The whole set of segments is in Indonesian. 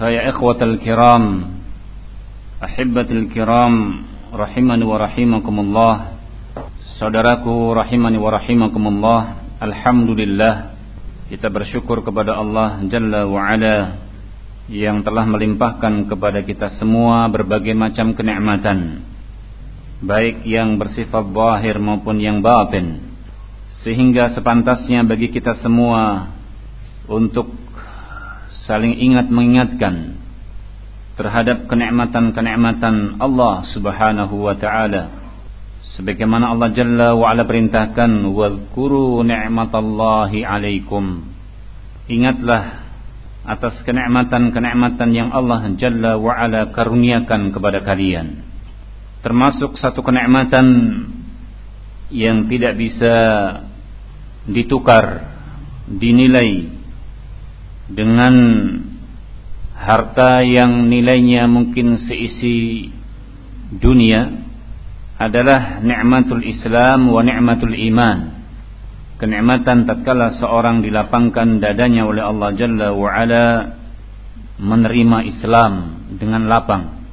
فيا إخوة الكرام أحبة الكرام رحمني ورحمكم الله Saudaraku rahimani wa rahimakumullah Alhamdulillah Kita bersyukur kepada Allah Jalla wa ala Yang telah melimpahkan kepada kita semua Berbagai macam kenikmatan Baik yang bersifat zahir maupun yang batin Sehingga sepantasnya bagi kita semua Untuk saling ingat mengingatkan Terhadap kenikmatan-kenikmatan Allah subhanahu wa ta'ala. Sebagaimana Allah Jalla wa Ala perintahkan wadhkuru ni'matallahi alaikum. Ingatlah atas kenikmatan-kenikmatan yang Allah Jalla wa Ala karuniakan kepada kalian. Termasuk satu kenikmatan yang tidak bisa ditukar dinilai dengan harta yang nilainya mungkin seisi dunia adalah nikmatul Islam wa nikmatul iman. Kenikmatan tatkala seorang dilapangkan dadanya oleh Allah Jalla wa Ala menerima Islam dengan lapang.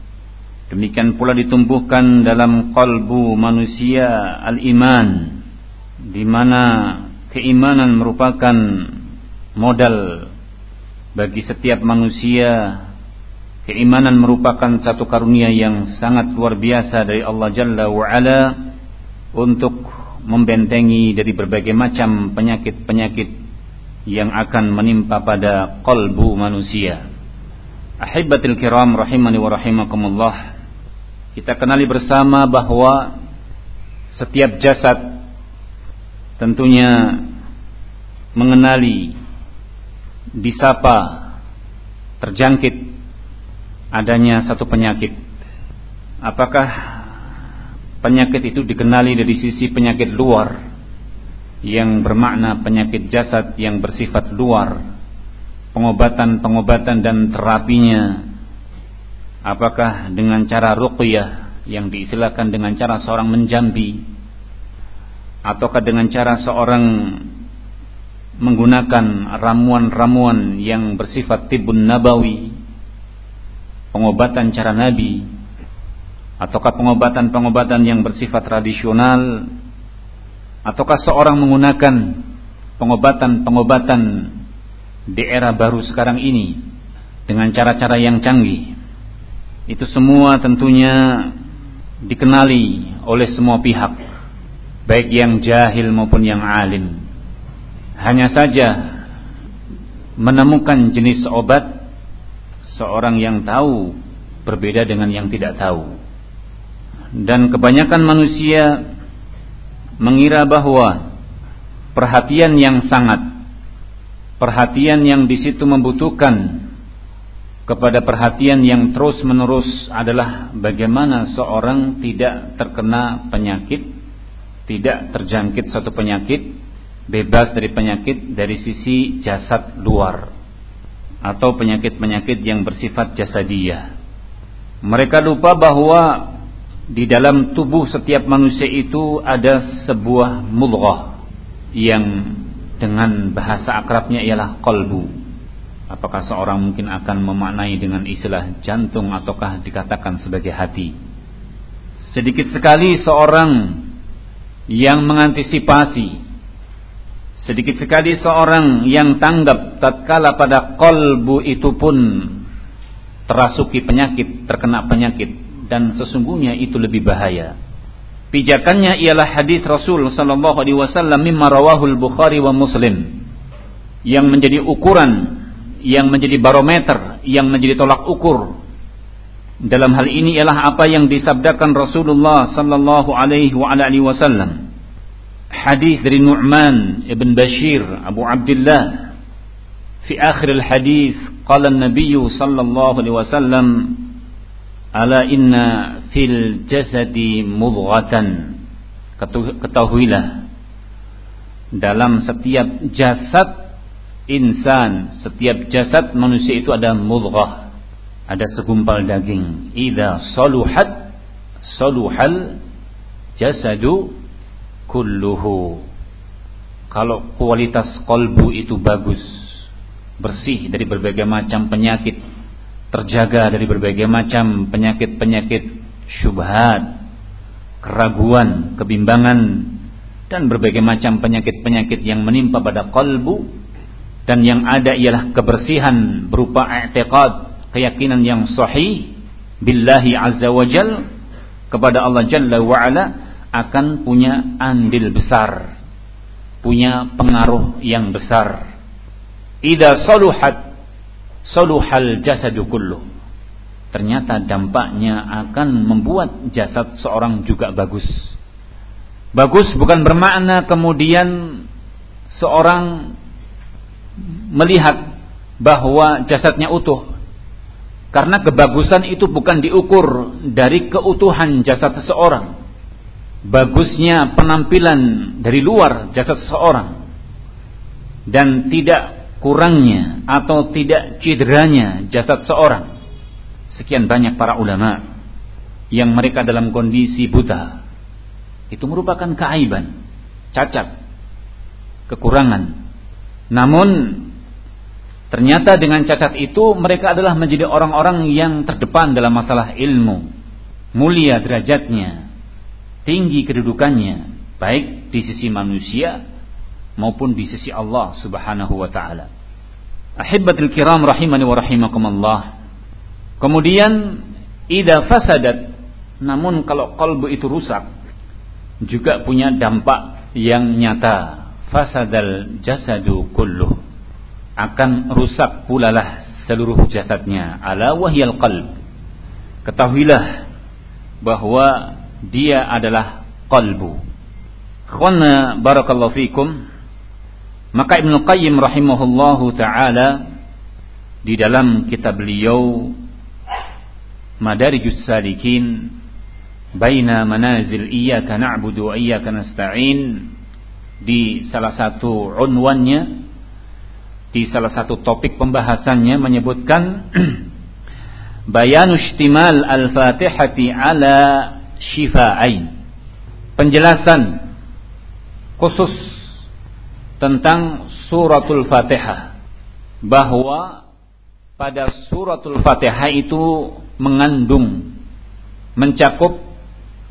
Demikian pula ditumbuhkan dalam kalbu manusia al-iman di mana keimanan merupakan modal bagi setiap manusia Keimanan merupakan satu karunia yang sangat luar biasa dari Allah Jalla wa'ala untuk membentengi dari berbagai macam penyakit-penyakit yang akan menimpa pada kalbu manusia. Ahibbatil kiram rahimani wa rahimakumullah. Kita kenali bersama bahwa setiap jasad tentunya mengenali disapa terjangkit adanya satu penyakit. Apakah penyakit itu dikenali dari sisi penyakit luar yang bermakna penyakit jasad yang bersifat luar, pengobatan-pengobatan dan terapinya apakah dengan cara ruqyah yang diistilahkan dengan cara seorang menjambi ataukah dengan cara seorang menggunakan ramuan-ramuan yang bersifat tibun nabawi pengobatan cara Nabi ataukah pengobatan-pengobatan yang bersifat tradisional ataukah seorang menggunakan pengobatan-pengobatan di era baru sekarang ini dengan cara-cara yang canggih. Itu semua tentunya dikenali oleh semua pihak baik yang jahil maupun yang alim hanya saja menemukan jenis obat seorang yang tahu berbeda dengan yang tidak tahu. Dan kebanyakan manusia mengira bahwa perhatian yang sangat perhatian yang di situ membutuhkan kepada perhatian yang terus-menerus adalah bagaimana seorang tidak terkena penyakit, tidak terjangkit satu penyakit, bebas dari penyakit dari sisi jasad luar atau penyakit-penyakit yang bersifat jasadiyah. Mereka lupa bahwa di dalam tubuh setiap manusia itu ada sebuah mulghah yang dengan bahasa akrabnya ialah kolbu. Apakah seorang mungkin akan memaknai dengan istilah jantung ataukah dikatakan sebagai hati? Sedikit sekali seorang yang mengantisipasi Sedikit sekali seorang yang tanggap tatkala pada kolbu itu pun terasuki penyakit, terkena penyakit dan sesungguhnya itu lebih bahaya. Pijakannya ialah hadis Rasul sallallahu alaihi wasallam mimma rawahul Bukhari wa Muslim. Yang menjadi ukuran, yang menjadi barometer, yang menjadi tolak ukur. Dalam hal ini ialah apa yang disabdakan Rasulullah sallallahu alaihi wasallam hadis dari Nu'man ibn Bashir Abu Abdullah. Fi akhir al-hadis qala an-nabiy sallallahu alaihi dalam setiap jasad insan setiap jasad manusia itu ada mudghah ada segumpal daging. Idza saluhat saluhal jasadu kulluhu. Kalau kualitas kolbu itu bagus bersih dari berbagai macam penyakit terjaga dari berbagai macam penyakit-penyakit syubhat keraguan, kebimbangan dan berbagai macam penyakit-penyakit yang menimpa pada kolbu dan yang ada ialah kebersihan berupa i'tiqad keyakinan yang sahih billahi azza wajal kepada Allah jalla wa ala akan punya andil besar punya pengaruh yang besar. Ida saluhat saluhal jasadu kullu. Ternyata dampaknya akan membuat jasad seorang juga bagus. Bagus bukan bermakna kemudian seorang melihat bahwa jasadnya utuh. Karena kebagusan itu bukan diukur dari keutuhan jasad seseorang bagusnya penampilan dari luar jasad seseorang dan tidak kurangnya atau tidak cederanya jasad seorang. Sekian banyak para ulama yang mereka dalam kondisi buta. Itu merupakan keaiban, cacat, kekurangan. Namun ternyata dengan cacat itu mereka adalah menjadi orang-orang yang terdepan dalam masalah ilmu, mulia derajatnya, tinggi kedudukannya baik di sisi manusia maupun di sisi Allah Subhanahu wa taala. Ahibbatul kiram rahimani wa rahimakumullah. Kemudian idza fasadat namun kalau kalbu itu rusak juga punya dampak yang nyata. Fasadal jasadu kulluh akan rusak pula lah seluruh jasadnya. Ala wahyal qalb. Ketahuilah bahwa dia adalah qalbu. Khwana barakallahu fikum. Maka Ibnu Qayyim rahimahullahu taala di dalam kitab beliau Madarijus Salikin Baina Manazil Iyyaka Na'budu wa Iyyaka Nasta'in di salah satu unwannya di salah satu topik pembahasannya menyebutkan bayanu istimal al-Fatihati ala syifa'ain. Penjelasan khusus tentang suratul Fatihah bahwa pada suratul Fatihah itu mengandung mencakup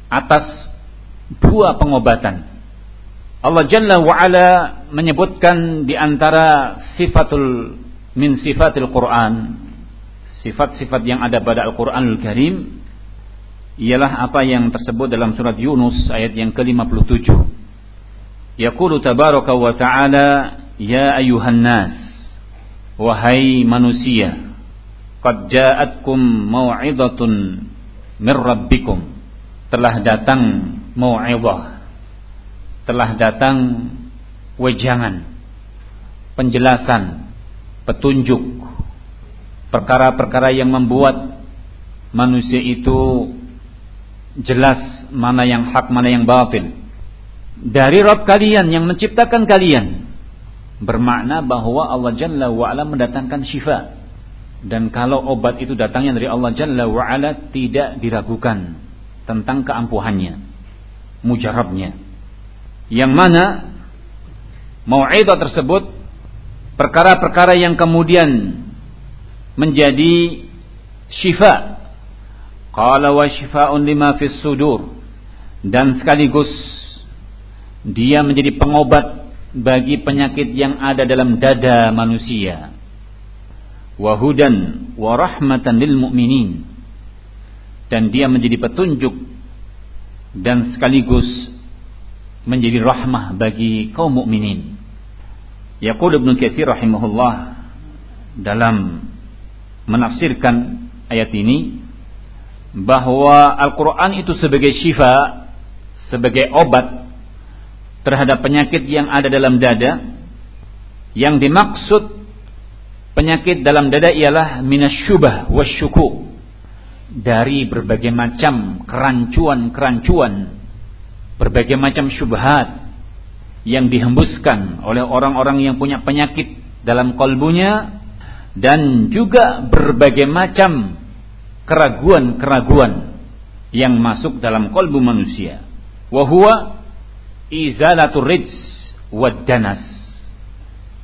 atas dua pengobatan. Allah Jalla wa ala menyebutkan di antara sifatul min sifatil Quran sifat-sifat yang ada pada Al-Qur'anul Karim ialah apa yang tersebut dalam surat Yunus ayat yang ke-57. Yaqulu tabaraka wa ta'ala ya ayuhan nas wahai manusia qad ja'atkum mau'izatun mir rabbikum telah datang mau'izah telah datang wejangan penjelasan petunjuk perkara-perkara yang membuat manusia itu jelas mana yang hak, mana yang batil. Dari Rabb kalian yang menciptakan kalian. Bermakna bahwa Allah Jalla wa'ala mendatangkan syifa. Dan kalau obat itu datangnya dari Allah Jalla wa'ala tidak diragukan tentang keampuhannya. Mujarabnya. Yang mana mau'idah tersebut perkara-perkara yang kemudian menjadi syifa Qala wa shifa'un lima fis sudur dan sekaligus dia menjadi pengobat bagi penyakit yang ada dalam dada manusia. Wa hudan wa rahmatan lil mu'minin dan dia menjadi petunjuk dan sekaligus menjadi rahmah bagi kaum mukminin. Yaqul Ibnu Katsir rahimahullah dalam menafsirkan ayat ini bahwa Al-Quran itu sebagai syifa, sebagai obat terhadap penyakit yang ada dalam dada, yang dimaksud Penyakit dalam dada ialah minasyubah wasyuku. Dari berbagai macam kerancuan-kerancuan, berbagai macam syubhat yang dihembuskan oleh orang-orang yang punya penyakit dalam kolbunya dan juga berbagai macam keraguan-keraguan yang masuk dalam kolbu manusia. Wahua izalatul danas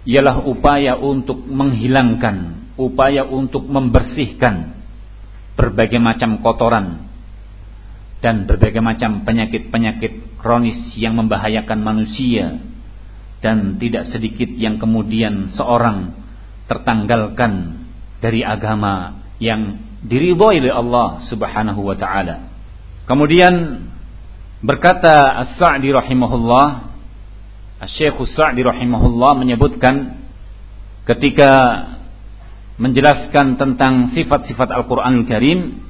ialah upaya untuk menghilangkan, upaya untuk membersihkan berbagai macam kotoran dan berbagai macam penyakit-penyakit kronis yang membahayakan manusia dan tidak sedikit yang kemudian seorang tertanggalkan dari agama yang diridhoi oleh Allah Subhanahu wa taala. Kemudian berkata As-Sa'di rahimahullah Syekh Sa'di rahimahullah menyebutkan ketika menjelaskan tentang sifat-sifat Al-Qur'anul Karim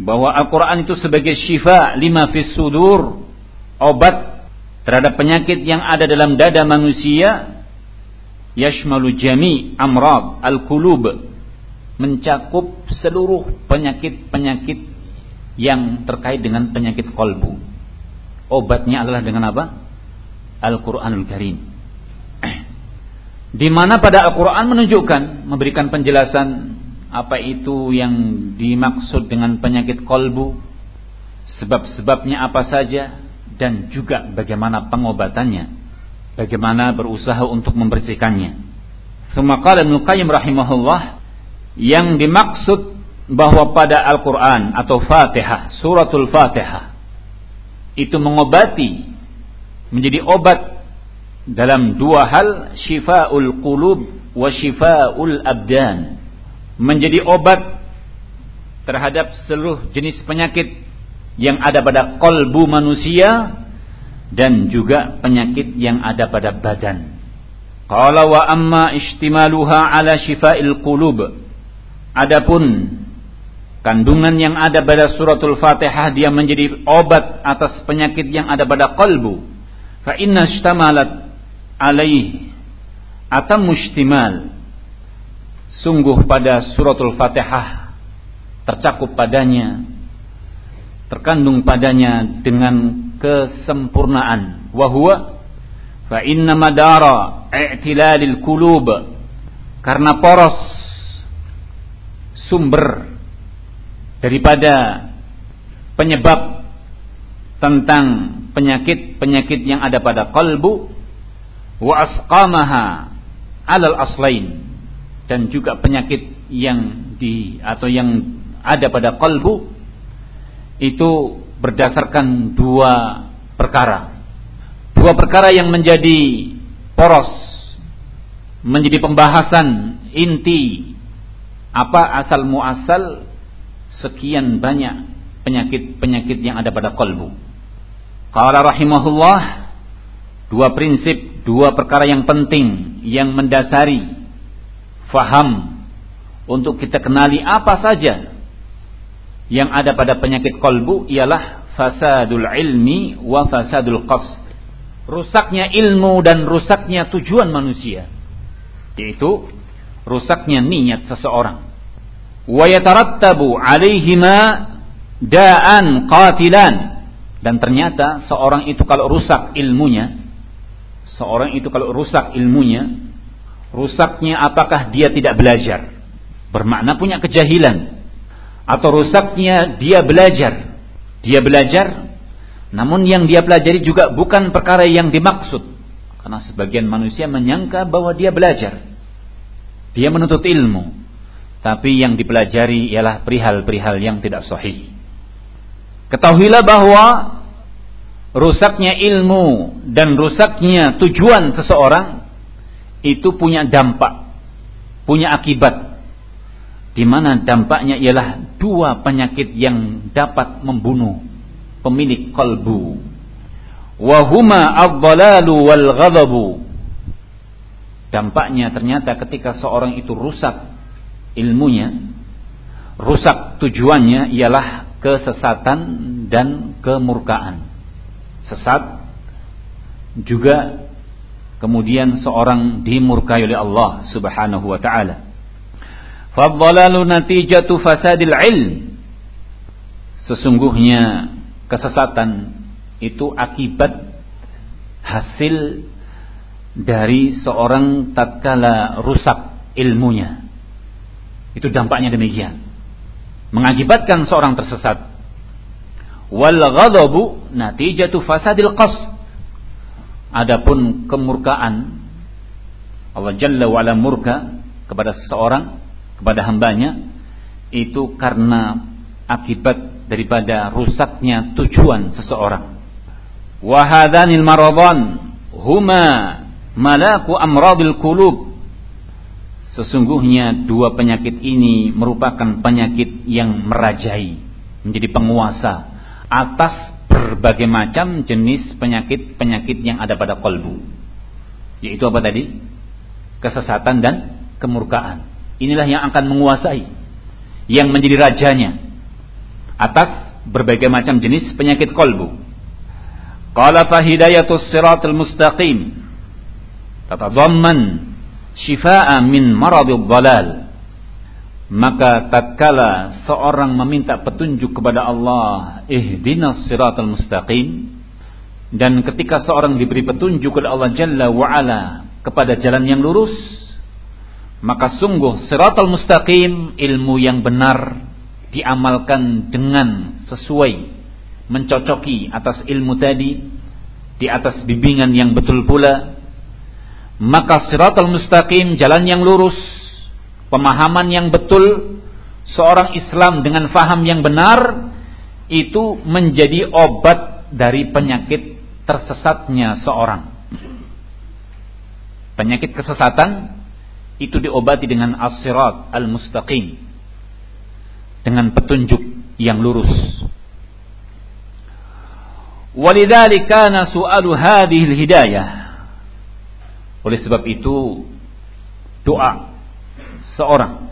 bahwa Al-Qur'an itu sebagai syifa lima fis sudur, obat terhadap penyakit yang ada dalam dada manusia yashmalu jami amrad al-qulub mencakup seluruh penyakit-penyakit yang terkait dengan penyakit kolbu. Obatnya adalah dengan apa? Al-Quranul Karim. Di mana pada Al-Quran menunjukkan, memberikan penjelasan apa itu yang dimaksud dengan penyakit kolbu, sebab-sebabnya apa saja, dan juga bagaimana pengobatannya, bagaimana berusaha untuk membersihkannya. Semakala Ibnu Qayyim rahimahullah yang dimaksud bahwa pada Al-Quran atau Fatihah, suratul Fatihah itu mengobati menjadi obat dalam dua hal syifaul qulub wa syifaul abdan menjadi obat terhadap seluruh jenis penyakit yang ada pada kolbu manusia dan juga penyakit yang ada pada badan. Qala wa amma istimaluha ala syifail qulub. Adapun kandungan yang ada pada suratul Fatihah dia menjadi obat atas penyakit yang ada pada kolbu fa inna istamalat alaih atam mustimal sungguh pada suratul fatihah tercakup padanya terkandung padanya dengan kesempurnaan. Wahwa fa inna madara i'tilalil kulub karena poros sumber daripada penyebab tentang penyakit-penyakit yang ada pada kalbu wa asqamaha alal aslain dan juga penyakit yang di atau yang ada pada kalbu itu berdasarkan dua perkara. Dua perkara yang menjadi poros menjadi pembahasan inti apa asal muasal sekian banyak penyakit-penyakit yang ada pada kalbu. Qala rahimahullah dua prinsip, dua perkara yang penting yang mendasari faham untuk kita kenali apa saja yang ada pada penyakit kolbu ialah fasadul ilmi wa fasadul qasd. Rusaknya ilmu dan rusaknya tujuan manusia. Yaitu rusaknya niat seseorang. Wa yatarattabu alaihima da'an qatilan dan ternyata seorang itu kalau rusak ilmunya, seorang itu kalau rusak ilmunya, rusaknya apakah dia tidak belajar? Bermakna punya kejahilan. Atau rusaknya dia belajar. Dia belajar, namun yang dia pelajari juga bukan perkara yang dimaksud. Karena sebagian manusia menyangka bahwa dia belajar. Dia menuntut ilmu. Tapi yang dipelajari ialah perihal-perihal yang tidak sahih. Ketahuilah bahwa rusaknya ilmu dan rusaknya tujuan seseorang itu punya dampak, punya akibat. Di mana dampaknya ialah dua penyakit yang dapat membunuh pemilik kalbu. Wahuma wal ghadabu. Dampaknya ternyata ketika seorang itu rusak ilmunya, rusak tujuannya ialah kesesatan dan kemurkaan. Sesat juga kemudian seorang dimurkai oleh Allah Subhanahu wa taala. Fadhalalu natijatu fasadil ilm. Sesungguhnya kesesatan itu akibat hasil dari seorang tatkala rusak ilmunya. Itu dampaknya demikian. Mengakibatkan seorang tersesat. Wal ghadabu natijatu fasadil qasd. Adapun kemurkaan Allah Jalla wa ala murka kepada seseorang, kepada hambanya itu karena akibat daripada rusaknya tujuan seseorang. Wahadanil maradan huma malaku amradil kulub Sesungguhnya dua penyakit ini merupakan penyakit yang merajai, menjadi penguasa atas berbagai macam jenis penyakit-penyakit yang ada pada kolbu. Yaitu apa tadi? Kesesatan dan kemurkaan. Inilah yang akan menguasai, yang menjadi rajanya atas berbagai macam jenis penyakit kolbu. Qala fa siratal mustaqim tatadamman shifa'a min maradil dalal maka tatkala seorang meminta petunjuk kepada Allah ihdinas siratal mustaqim dan ketika seorang diberi petunjuk oleh Allah Jalla wa ala kepada jalan yang lurus maka sungguh siratal mustaqim ilmu yang benar diamalkan dengan sesuai mencocoki atas ilmu tadi di atas bimbingan yang betul pula maka siratal mustaqim jalan yang lurus pemahaman yang betul seorang Islam dengan faham yang benar itu menjadi obat dari penyakit tersesatnya seorang. Penyakit kesesatan itu diobati dengan as-sirat al-mustaqim. Dengan petunjuk yang lurus. Walidzalika kana su'alu hadhihi al-hidayah oleh sebab itu doa seorang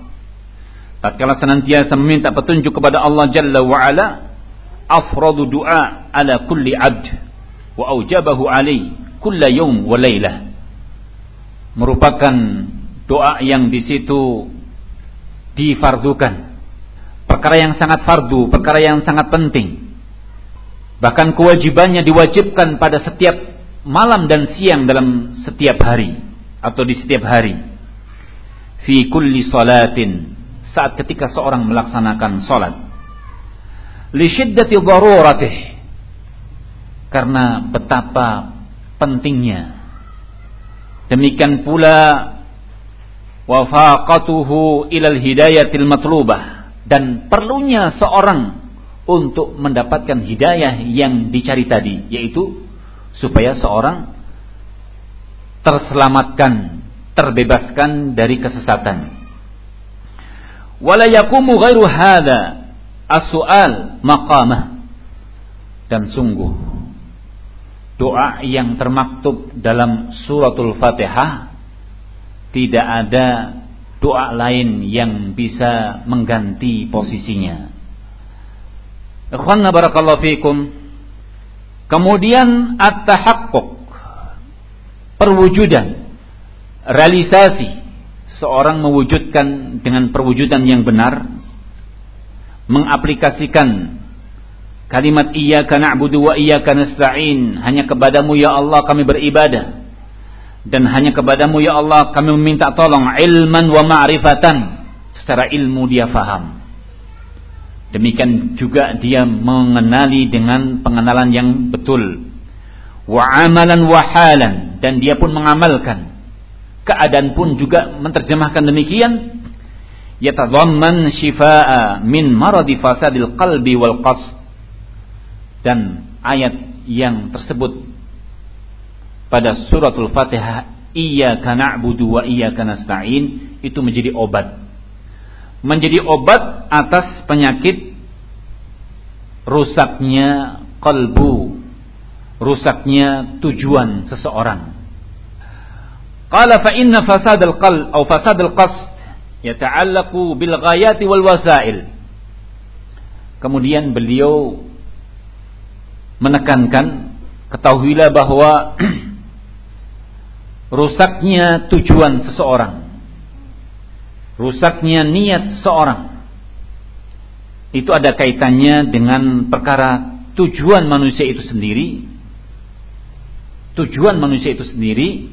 tatkala senantiasa meminta petunjuk kepada Allah Jalla wa ala afradu du'a ala kulli abd wa aujabahu alai kulla yawm wa laylah. Merupakan doa yang di situ difardukan. Perkara yang sangat fardu perkara yang sangat penting. Bahkan kewajibannya diwajibkan pada setiap malam dan siang dalam setiap hari atau di setiap hari. Fi kulli salatin saat ketika seorang melaksanakan salat. Li syiddati daruratih karena betapa pentingnya. Demikian pula wafaqatuhu ilal hidayatil matlubah dan perlunya seorang untuk mendapatkan hidayah yang dicari tadi yaitu supaya seorang terselamatkan, terbebaskan dari kesesatan. Wala yakumu ghairu hada as-su'al. Dan sungguh doa yang termaktub dalam suratul Fatihah tidak ada doa lain yang bisa mengganti posisinya. Ikhwanna barakallahu fikum Kemudian at-tahaqquq perwujudan realisasi seorang mewujudkan dengan perwujudan yang benar mengaplikasikan kalimat iyyaka na'budu wa iyyaka nasta'in hanya kepadamu ya Allah kami beribadah. Dan hanya kepadamu ya Allah kami meminta tolong ilman wa ma'rifatan. Secara ilmu dia faham Demikian juga dia mengenali dengan pengenalan yang betul. Wa amalan wa halan dan dia pun mengamalkan. Keadaan pun juga menerjemahkan demikian. Yatadhamman shifaa min maradi fasadil qalbi wal qasd. Dan ayat yang tersebut pada suratul Fatihah iyyaka na'budu wa iyyaka nasta'in itu menjadi obat menjadi obat atas penyakit rusaknya kalbu, rusaknya tujuan seseorang. Qala fa inna fasad al-qalb atau fasad al-qasd yata'allaqu bil ghayati wal wasail. Kemudian beliau menekankan ketahuilah bahwa rusaknya tujuan seseorang rusaknya niat seorang itu ada kaitannya dengan perkara tujuan manusia itu sendiri tujuan manusia itu sendiri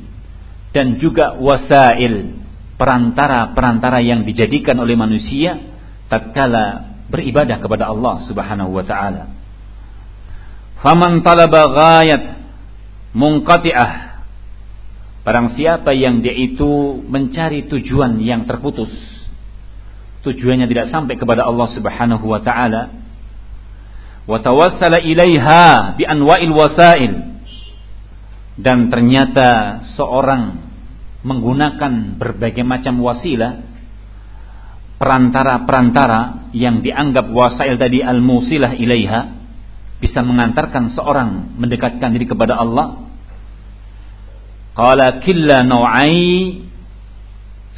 dan juga wasail perantara-perantara yang dijadikan oleh manusia tatkala beribadah kepada Allah Subhanahu wa taala. Faman talaba ghayat munqati'ah Barang siapa yang dia itu mencari tujuan yang terputus Tujuannya tidak sampai kepada Allah subhanahu wa ta'ala Wa tawassala ilaiha bi anwa'il wasail Dan ternyata seorang menggunakan berbagai macam wasilah perantara-perantara yang dianggap wasail tadi al-musilah ilaiha bisa mengantarkan seorang mendekatkan diri kepada Allah Qala killa nau'ai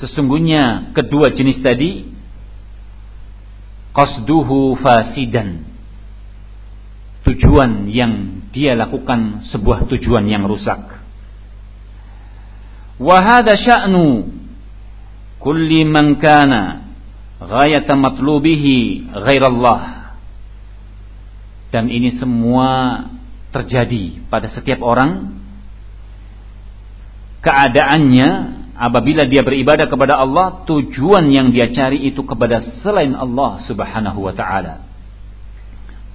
sesungguhnya kedua jenis tadi qasduhu fasidan. Tujuan yang dia lakukan sebuah tujuan yang rusak. Wahada sya'nu kulli man kana ghayata matlubihi ghairallah. Dan ini semua terjadi pada setiap orang keadaannya apabila dia beribadah kepada Allah tujuan yang dia cari itu kepada selain Allah Subhanahu wa taala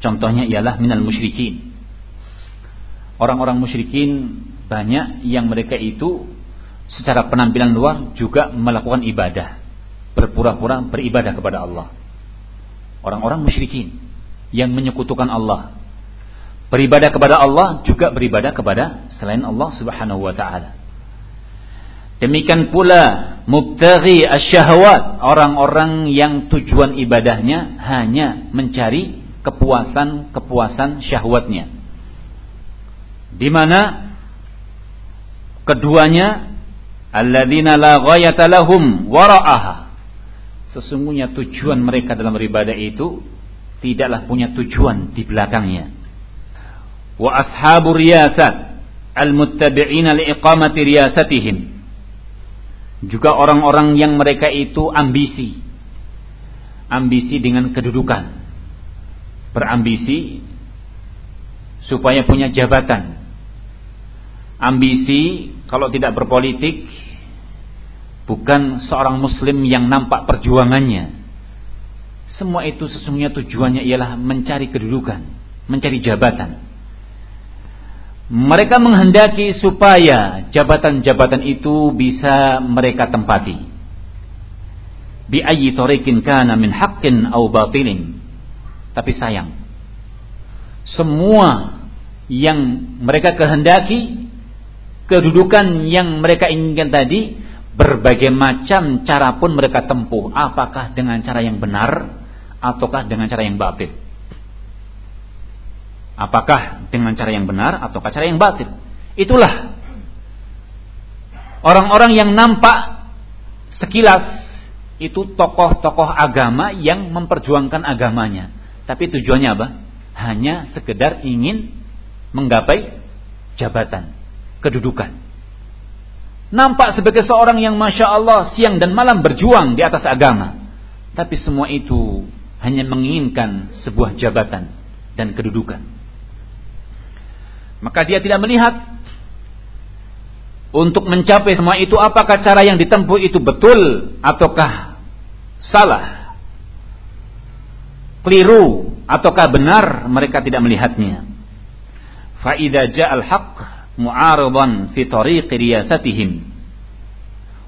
contohnya ialah minal musyrikin orang-orang musyrikin banyak yang mereka itu secara penampilan luar juga melakukan ibadah, berpura-pura beribadah kepada Allah. Orang-orang musyrikin yang menyekutukan Allah. Beribadah kepada Allah juga beribadah kepada selain Allah Subhanahu wa taala. Demikian pula mubtaghi asyahwat, orang-orang yang tujuan ibadahnya hanya mencari kepuasan-kepuasan syahwatnya. Di mana keduanya alladzina la ghayata lahum wara'aha sesungguhnya tujuan mereka dalam beribadah itu tidaklah punya tujuan di belakangnya. Wa ashabu riyasat almuttabi'ina liiqamati riyasatihim juga orang-orang yang mereka itu ambisi ambisi dengan kedudukan berambisi supaya punya jabatan ambisi kalau tidak berpolitik bukan seorang muslim yang nampak perjuangannya. Semua itu sesungguhnya tujuannya ialah mencari kedudukan, mencari jabatan. Mereka menghendaki supaya jabatan-jabatan itu bisa mereka tempati. Bi ayyi tariqin kana min haqqin aw batilin. Tapi sayang, semua yang mereka kehendaki kedudukan yang mereka inginkan tadi berbagai macam cara pun mereka tempuh apakah dengan cara yang benar ataukah dengan cara yang batil apakah dengan cara yang benar ataukah cara yang batil itulah orang-orang yang nampak sekilas itu tokoh-tokoh agama yang memperjuangkan agamanya tapi tujuannya apa hanya sekedar ingin menggapai jabatan kedudukan. Nampak sebagai seorang yang masya Allah siang dan malam berjuang di atas agama, tapi semua itu hanya menginginkan sebuah jabatan dan kedudukan. Maka dia tidak melihat. Untuk mencapai semua itu apakah cara yang ditempuh itu betul ataukah salah, keliru ataukah benar? Mereka tidak melihatnya. Faida ja'al haqq mu'aridan fi tariq riyasatihim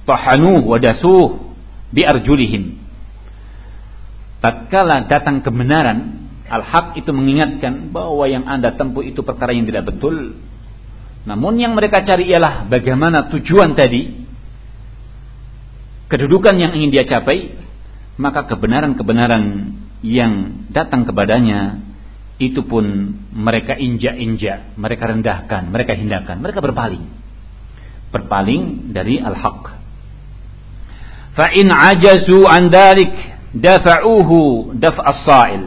tahanuh wa dasuh bi arjulihim. Tatkala datang kebenaran al-haq itu mengingatkan bahwa yang Anda tempuh itu perkara yang tidak betul namun yang mereka cari ialah bagaimana tujuan tadi kedudukan yang ingin dia capai maka kebenaran-kebenaran yang datang kepadanya itu pun mereka injak-injak, mereka rendahkan, mereka hindarkan, mereka berpaling. Berpaling dari al-haq. Fa in ajazu an dafa'uhu daf'as sa'il.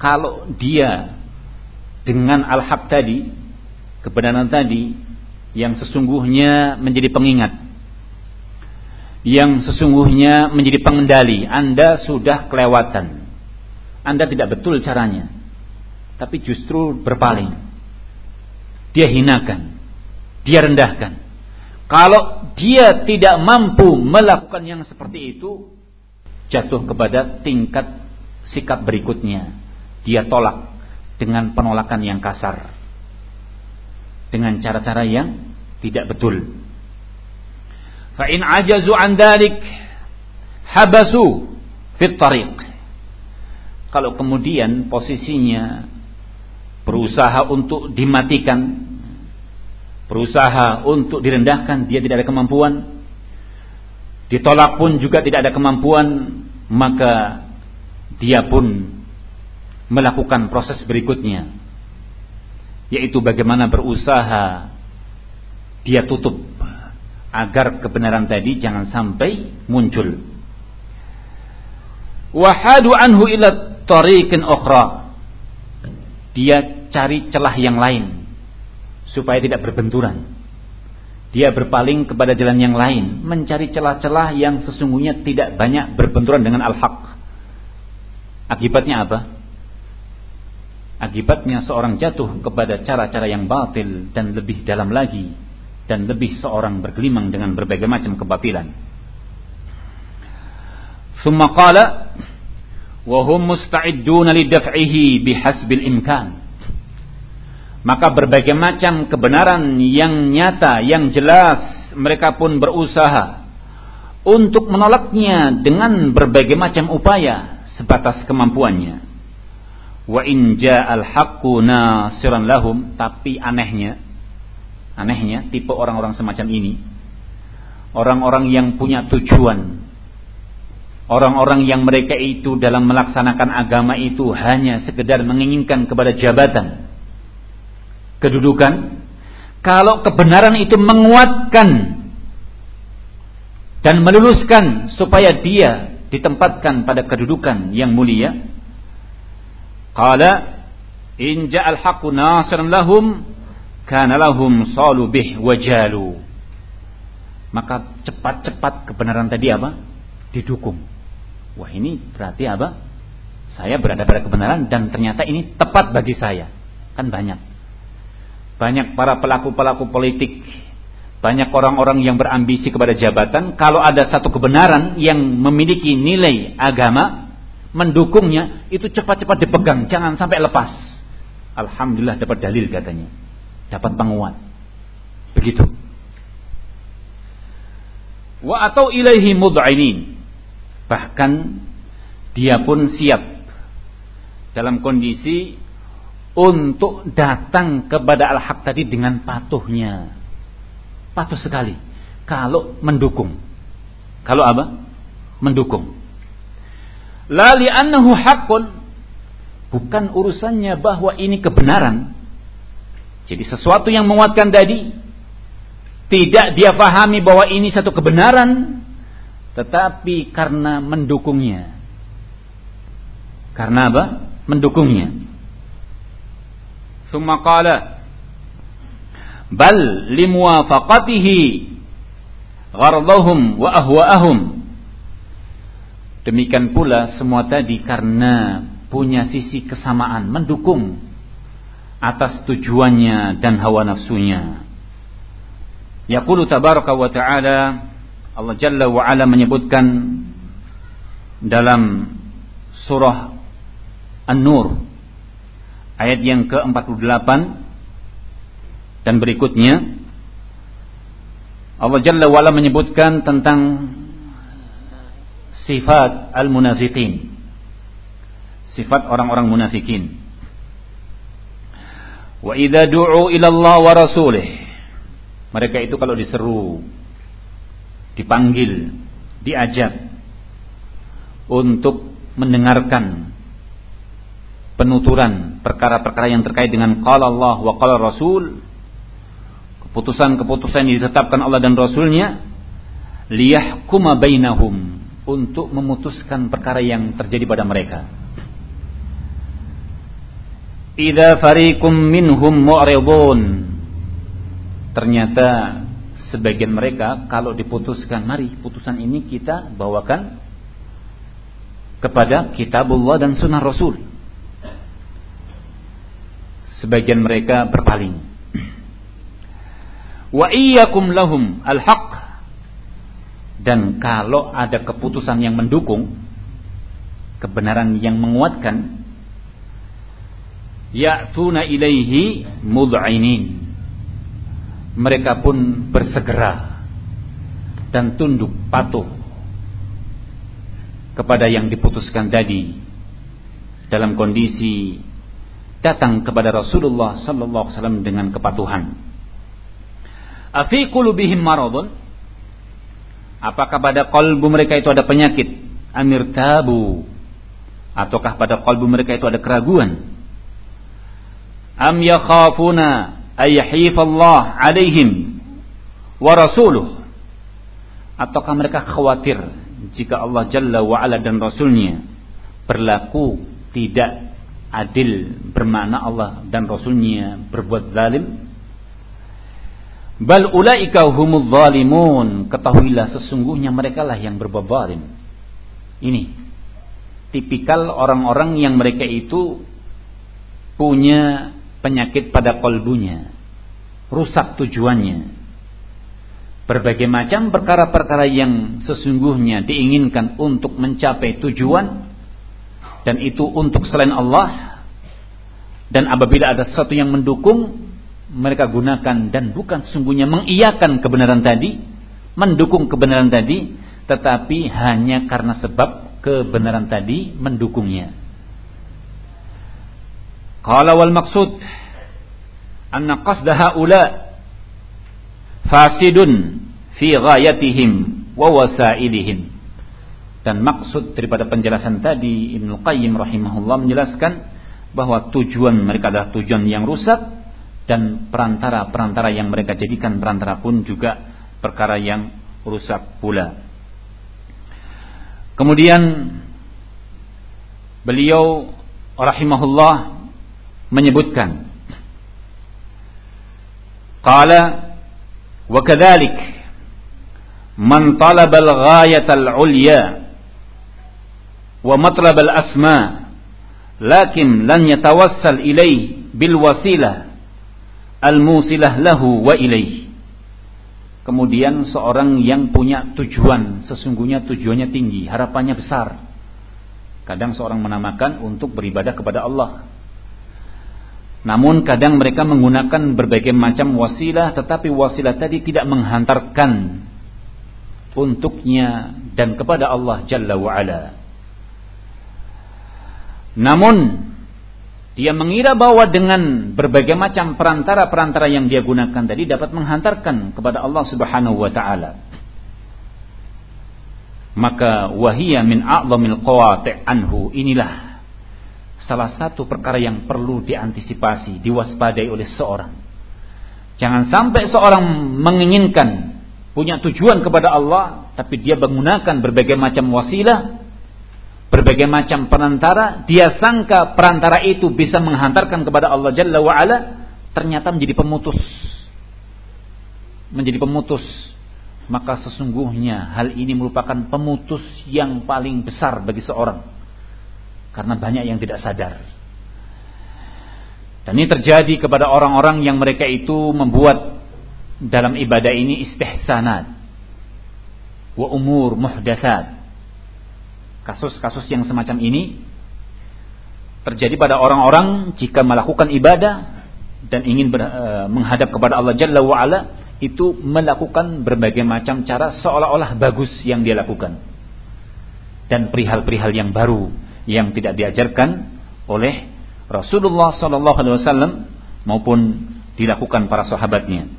Kalau dia dengan al-haq tadi, kebenaran tadi yang sesungguhnya menjadi pengingat. yang sesungguhnya menjadi pengendali, Anda sudah kelewatan. Anda tidak betul caranya. Tapi justru berpaling. Dia hinakan. Dia rendahkan. Kalau dia tidak mampu melakukan yang seperti itu, jatuh kepada tingkat sikap berikutnya. Dia tolak dengan penolakan yang kasar. Dengan cara-cara yang tidak betul. Fa in ajazu an dalik habasu fit tariq. Kalau kemudian posisinya berusaha untuk dimatikan, berusaha untuk direndahkan, dia tidak ada kemampuan, ditolak pun juga tidak ada kemampuan, maka dia pun melakukan proses berikutnya, yaitu bagaimana berusaha dia tutup agar kebenaran tadi jangan sampai muncul. Wahadu anhu ila tariqin ukhra. Dia cari celah yang lain supaya tidak berbenturan. Dia berpaling kepada jalan yang lain, mencari celah-celah yang sesungguhnya tidak banyak berbenturan dengan al-haq. Akibatnya apa? Akibatnya seorang jatuh kepada cara-cara yang batil dan lebih dalam lagi dan lebih seorang bergelimang dengan berbagai macam kebatilan. Qala wa hum musta'iddun lidaf'ihi bihasbil imkan. Maka berbagai macam kebenaran yang nyata, yang jelas mereka pun berusaha untuk menolaknya dengan berbagai macam upaya sebatas kemampuannya. Wa in ja'al haqqu nasiran lahum, tapi anehnya Anehnya tipe orang-orang semacam ini orang-orang yang punya tujuan orang-orang yang mereka itu dalam melaksanakan agama itu hanya sekedar menginginkan kepada jabatan kedudukan kalau kebenaran itu menguatkan dan meluluskan supaya dia ditempatkan pada kedudukan yang mulia qala in ja'al haqqu nasiran lahum kana lahum salu bih wajalu maka cepat-cepat kebenaran tadi apa? Didukung. Wah ini berarti apa? Saya berada pada kebenaran dan ternyata ini tepat bagi saya. Kan banyak. Banyak para pelaku-pelaku politik banyak orang-orang yang berambisi kepada jabatan kalau ada satu kebenaran yang memiliki nilai agama mendukungnya itu cepat-cepat dipegang jangan sampai lepas alhamdulillah dapat dalil katanya dapat penguat. Begitu. Wa atau ilaihi mud'inin. Bahkan dia pun siap dalam kondisi untuk datang kepada al-haq tadi dengan patuhnya. Patuh sekali. Kalau mendukung. Kalau apa? Mendukung. La li'annahu haqqun. Bukan urusannya bahwa ini kebenaran. Jadi sesuatu yang menguatkan tadi tidak dia pahami bahwa ini satu kebenaran tetapi karena mendukungnya. Karena apa? Mendukungnya. Summa qala bal limuwafaqatihi ghardahum wa ahwa'ahum Demikian pula semua tadi karena punya sisi kesamaan, mendukung atas tujuannya dan hawa nafsunya. Yaqulu tabaraka wa ta'ala Allah Jalla wa Ala menyebutkan dalam surah An-Nur ayat yang ke-48 dan berikutnya Allah Jalla wa Ala menyebutkan tentang sifat al-munafiqin. Sifat orang-orang munafikin. Wa idza du'u ila Allah wa rasulih. Mereka itu kalau diseru, dipanggil, diajak untuk mendengarkan penuturan perkara-perkara yang terkait dengan qala Allah wa qala Rasul, keputusan-keputusan yang ditetapkan Allah dan Rasulnya, liyahkuma bainahum untuk memutuskan perkara yang terjadi pada mereka. Idza fariqum minhum mu'ridun. Ternyata sebagian mereka kalau diputuskan mari putusan ini kita bawakan kepada kitabullah dan sunnah rasul. Sebagian mereka berpaling. Wa iyyakum lahum al-haq dan kalau ada keputusan yang mendukung kebenaran yang menguatkan ya'tuna ilaihi mud'inin mereka pun bersegera dan tunduk patuh kepada yang diputuskan tadi dalam kondisi datang kepada Rasulullah sallallahu alaihi wasallam dengan kepatuhan Afi qulubihim maradun? Apakah pada kalbu mereka itu ada penyakit? Amir tabu. Ataukah pada kalbu mereka itu ada keraguan? Am yakhafuna ayyahifallah alaihim wa rasuluh? Ataukah mereka khawatir jika Allah Jalla wa Ala dan Rasulnya berlaku tidak adil bermakna Allah dan Rasulnya berbuat zalim Bal ulaika humul zalimun. Ketahuilah sesungguhnya mereka lah yang berbuat zalim. Ini tipikal orang-orang yang mereka itu punya penyakit pada kolbunya. Rusak tujuannya. Berbagai macam perkara-perkara yang sesungguhnya diinginkan untuk mencapai tujuan dan itu untuk selain Allah dan apabila ada sesuatu yang mendukung mereka gunakan dan bukan sungguhnya mengiyakan kebenaran tadi, mendukung kebenaran tadi, tetapi hanya karena sebab kebenaran tadi mendukungnya. Qala wal maksud anna qasda haula fasidun fi ghayatihim wa wasailihim. Dan maksud daripada penjelasan tadi Ibnu Qayyim rahimahullah menjelaskan bahwa tujuan mereka adalah tujuan yang rusak dan perantara-perantara yang mereka jadikan perantara pun juga perkara yang rusak pula. Kemudian beliau rahimahullah menyebutkan qala wa kadzalik man talaba al-ghayata al-ulya wa matlab al-asma lakin lan yatawassal ilayhi bil wasilah al-musilah lahu wa ilaih. Kemudian seorang yang punya tujuan, sesungguhnya tujuannya tinggi, harapannya besar. Kadang seorang menamakan untuk beribadah kepada Allah. Namun kadang mereka menggunakan berbagai macam wasilah tetapi wasilah tadi tidak menghantarkan untuknya dan kepada Allah Jalla wa ala. Namun dia mengira bahwa dengan berbagai macam perantara-perantara yang dia gunakan tadi dapat menghantarkan kepada Allah Subhanahu wa taala. Maka wahia min a'zamil qawati' anhu inilah salah satu perkara yang perlu diantisipasi, diwaspadai oleh seorang. Jangan sampai seorang menginginkan punya tujuan kepada Allah tapi dia menggunakan berbagai macam wasilah berbagai macam perantara, dia sangka perantara itu bisa menghantarkan kepada Allah Jalla wa ala, ternyata menjadi pemutus. Menjadi pemutus. Maka sesungguhnya hal ini merupakan pemutus yang paling besar bagi seorang. Karena banyak yang tidak sadar. Dan ini terjadi kepada orang-orang yang mereka itu membuat dalam ibadah ini istihsanat wa umur muhdatsat Kasus-kasus yang semacam ini terjadi pada orang-orang jika melakukan ibadah dan ingin ber, e, menghadap kepada Allah Jalla wa ala itu melakukan berbagai macam cara seolah-olah bagus yang dia lakukan dan perihal-perihal yang baru yang tidak diajarkan oleh Rasulullah sallallahu alaihi wasallam maupun dilakukan para sahabatnya.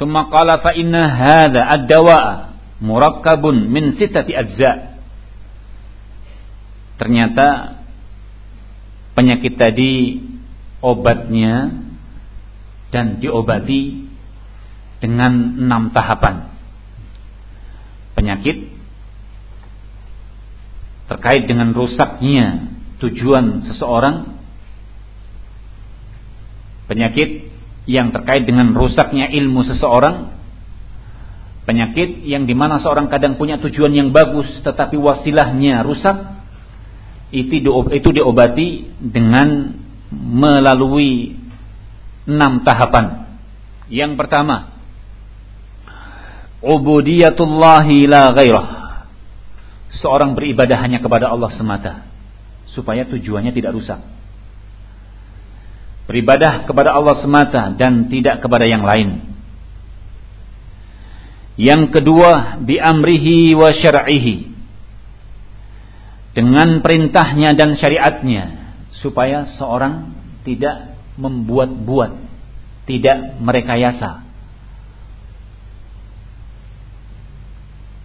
Summa fa inna hadza ad-dawa'a murakkabun min sitati ajza. Ternyata penyakit tadi obatnya dan diobati dengan enam tahapan. Penyakit terkait dengan rusaknya tujuan seseorang. Penyakit yang terkait dengan rusaknya ilmu seseorang penyakit yang di mana seorang kadang punya tujuan yang bagus tetapi wasilahnya rusak itu itu diobati dengan melalui enam tahapan. Yang pertama, ubudiyatullahi la ghairah. Seorang beribadah hanya kepada Allah semata supaya tujuannya tidak rusak. Beribadah kepada Allah semata dan tidak kepada yang lain. Yang kedua, bi amrihi wa syar'ihi. Dengan perintahnya dan syariatnya supaya seorang tidak membuat-buat, tidak merekayasa.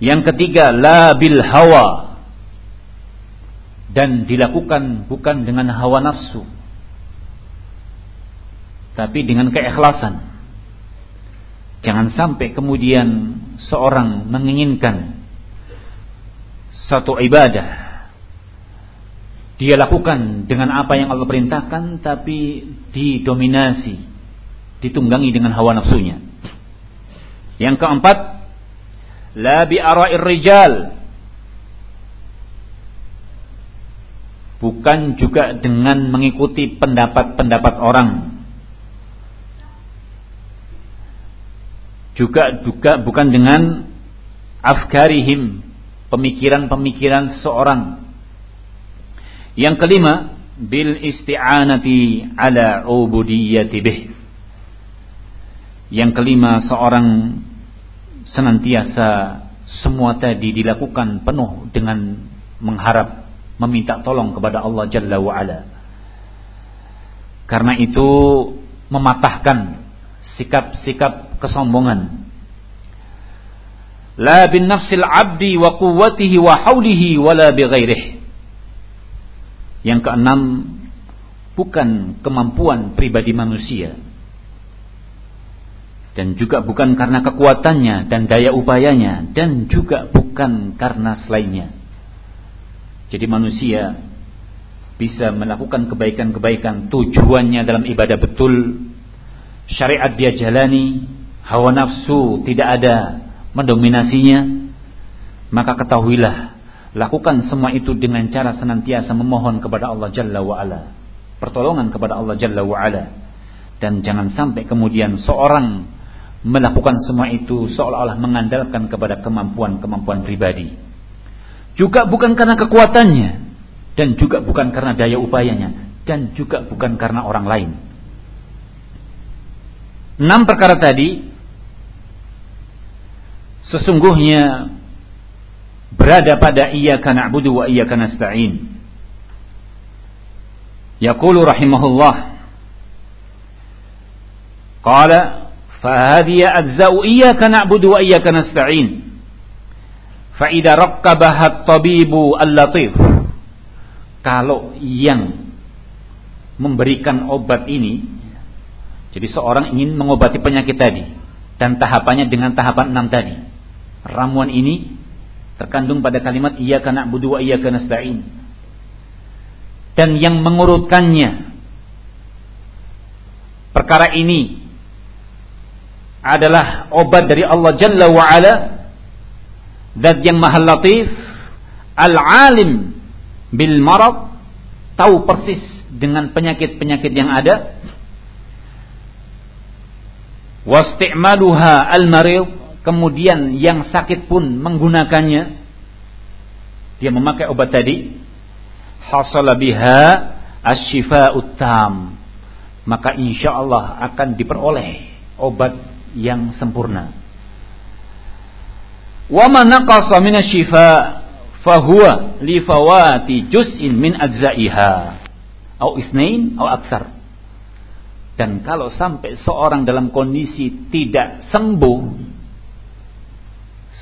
Yang ketiga, la bil hawa dan dilakukan bukan dengan hawa nafsu tapi dengan keikhlasan. Jangan sampai kemudian seorang menginginkan satu ibadah. Dia lakukan dengan apa yang Allah perintahkan tapi didominasi ditunggangi dengan hawa nafsunya. Yang keempat la bi ara'ir rijal. Bukan juga dengan mengikuti pendapat-pendapat orang juga juga bukan dengan afkarihim pemikiran-pemikiran seorang yang kelima, bil isti'anati ala ubudiyyati bih. Yang kelima, seorang senantiasa semua tadi dilakukan penuh dengan mengharap meminta tolong kepada Allah Jalla wa. Karena itu mematahkan sikap-sikap kesombongan. La bin nafsil abdi wa quwwatihi wa haulihi wala bi ghairihi yang keenam, bukan kemampuan pribadi manusia. Dan juga bukan karena kekuatannya dan daya upayanya. Dan juga bukan karena selainnya. Jadi manusia bisa melakukan kebaikan-kebaikan tujuannya dalam ibadah betul. Syariat dia jalani. Hawa nafsu tidak ada mendominasinya. Maka ketahuilah Lakukan semua itu dengan cara senantiasa memohon kepada Allah Jalla wa'ala. Pertolongan kepada Allah Jalla wa'ala. Dan jangan sampai kemudian seorang melakukan semua itu seolah-olah mengandalkan kepada kemampuan-kemampuan pribadi. Juga bukan karena kekuatannya. Dan juga bukan karena daya upayanya. Dan juga bukan karena orang lain Enam perkara tadi sesungguhnya berada pada iyyaka na'budu wa iyyaka nasta'in. Yaqulu rahimahullah Qala فهذه أجزاء إياك نعبد وإياك نستعين فإذا ركبها الطبيب اللطيف kalau yang memberikan obat ini jadi seorang ingin mengobati penyakit tadi dan tahapannya dengan tahapan enam tadi ramuan ini terkandung pada kalimat iyyaka na'budu wa iyyaka nasta'in. Dan yang mengurutkannya perkara ini adalah obat dari Allah Jalla wa ala zat yang maha latif al-alim bil marad tahu persis dengan penyakit-penyakit yang ada wasti'maluha al-marid. Kemudian yang sakit pun menggunakannya. Dia memakai obat tadi. Hasala biha asyifa'ut tam. Maka insya Allah akan diperoleh obat yang sempurna. Wa man naqasa min asyifa fahuwa li fawati juz'in min ajza'iha. Au isnain au aktsar dan kalau sampai seorang dalam kondisi tidak sembuh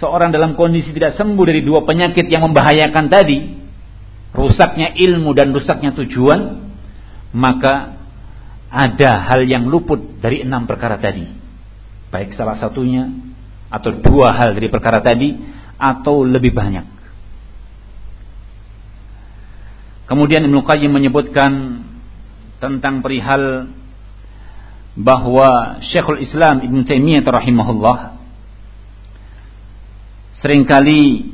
seorang dalam kondisi tidak sembuh dari dua penyakit yang membahayakan tadi, rusaknya ilmu dan rusaknya tujuan, maka ada hal yang luput dari enam perkara tadi. Baik salah satunya atau dua hal dari perkara tadi atau lebih banyak. Kemudian Ibnu Qayyim menyebutkan tentang perihal bahwa Syekhul Islam Ibn Taimiyah rahimahullah sering kali